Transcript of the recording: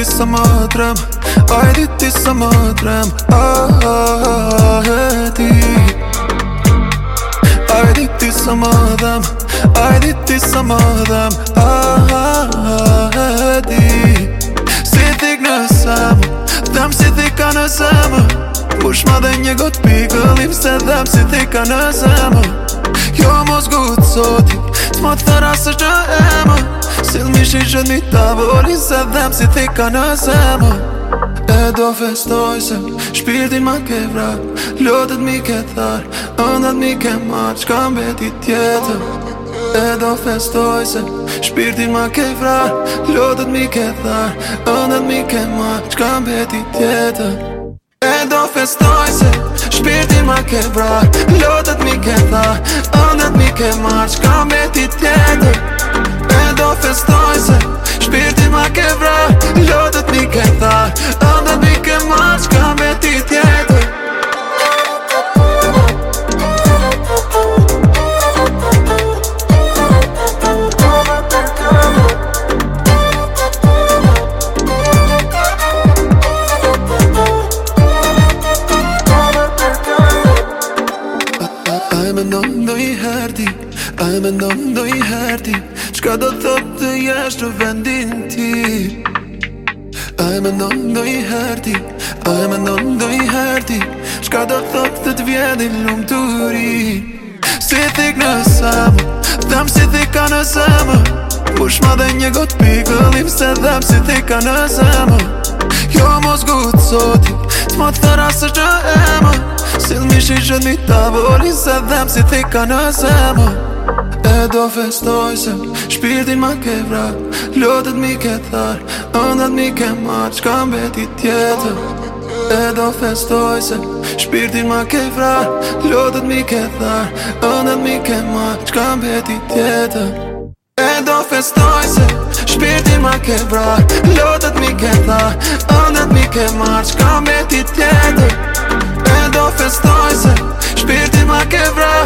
Ajdi ti sa më drem, ajdi ti sa më drem, ajdi Ajdi ti sa më drem, ajdi ti sa më drem, ajdi Si t'ik në zemë, dëmë si t'ik ka në zemë Më shmaden një gotë pigë, li më se dëmë si t'ik ka në zemë Jo më zgutë sotik më të thëra së që e Sil mi shi që një të avoli se dhem si thika në zemë E do festoj se shpirtin ma ke vra mi ke thar, andat mi ke marë Qka mbeti tjetë E do festoj se shpirtin ma ke vra mi ke thar, andat mi ke marë Qka mbeti tjetë E do festoj se shpirtin ma ke vra mi ke thar tjetër E do festoj se Shpirti ma ke vre Lodët mi ke tha Andët mi ke marë Qka me ti tjetër Ajme në ndoj herdi A e me ndonë do i herti Qka do thotë të jesh në vendin ti A e me ndonë do i herti A e me ndonë do i herti Qka do thotë të të vjedin lumë të ri Si thik në samë Tham si thika në samë Push ma dhe një gotë pikëllim Se dham si thika në samë Jo mos gutë sotit Të më thëra së që emë Sil mishin që një tavolin Se dham si thika në samë do jo festoj se Shpirtin ma ke vrat Lotet mi ke thar Andat mi ke marrë Qka mbeti tjetër E do festoj se Shpirtin ma ke vrat Lotet mi ke thar Andat mi ke marrë Qka mbeti tjetër E do festoj se Shpirtin ma ke vrat Lotet mi ke thar Andat mi ke marrë Qka mbeti tjetër E do festoj se Shpirtin ma ke